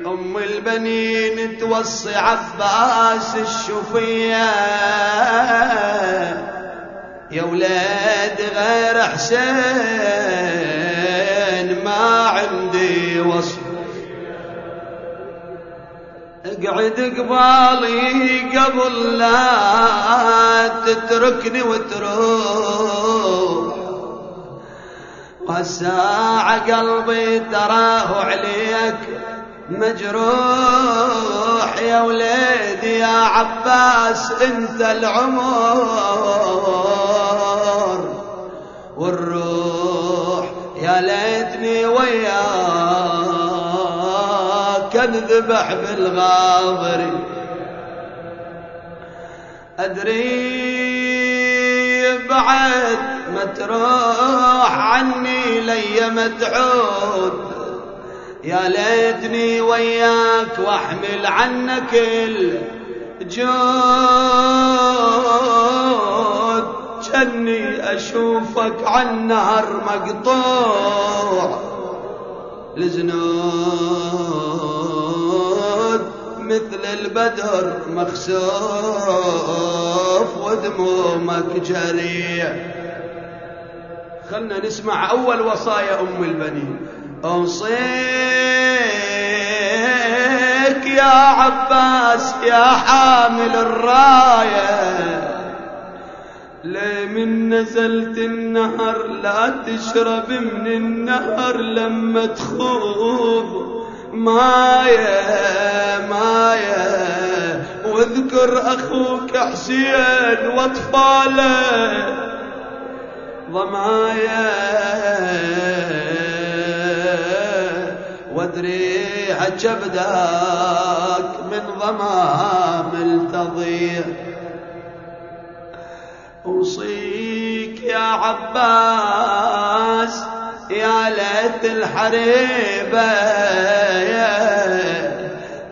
أم البنين توصي عباس الشفية. يا ولاد غير حسين ما عندي وصف. اقعد قبالي قبل لا تتركني وتروح. والساعة قلبي تراه عليك. مجروح يا وليدي يا عباس انت العمر. والروح يا ليتني وياك انذبح بالغابر. أدري بعد ما تروح عني لي متعود يا ليتني وياك وأحمل عنك الجود. جني أشوفك عالنهر مقطوع. الزنود مثل البدر مخسوف ودمومك جريع. خلنا نسمع أول وصايا أم البنين. أوصيك يا عباس يا حامل الراية. من نزلت النهر لا تشرب من النهر لما تخوض؟ مايا مايا واذكر أخوك حسين وأطفاله. ضمايا وادري عجبداك من ضمام التضيع. أوصيك يا عباس يا ليت الحريبة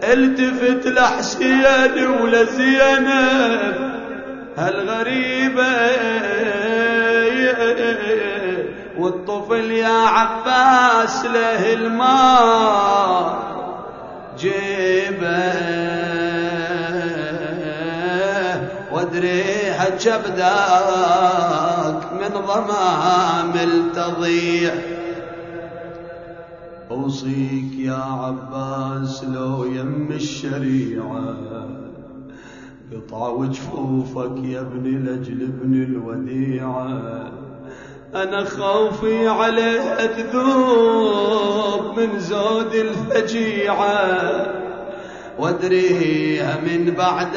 التفت لحسين ولزينب هالغريبة والطفل يا عباس له الماء. وادري جبداك من ضمام التضيع أوصيك يا عباس لو يم الشريعة قطع وجفوفك يا ابني لاجل ابن الوديعة. أنا خوفي عليه أذوب من زود الفجيعة. وادريها من بعدك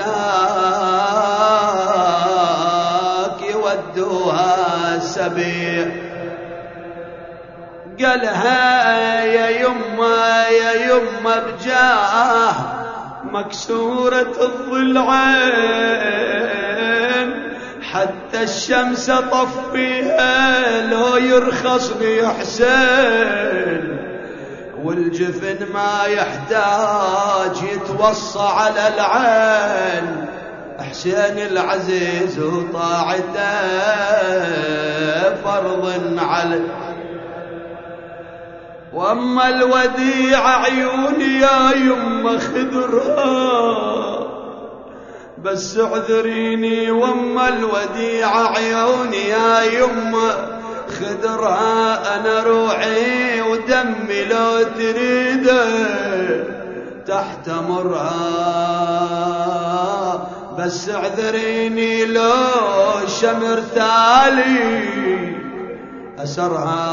يودوها سبيع قالها يا يما يا يما بجاه مكسورة الضلعين حتى الشمس طفيها لو يرخص حسين والجفن ما يحتاج يتوصى على العين. حسين العزيز وطاعته فرض على وأما الوديع عيوني يا يما خدرها بس اعذريني وما الوديعة عيوني يا يمه خدرها أنا روحي ودمي لو تريده. تحتمرها بس اعذريني لو شمر تالي اسرها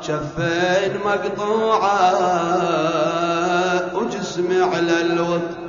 شفين مقطوعة وجسمي على الوط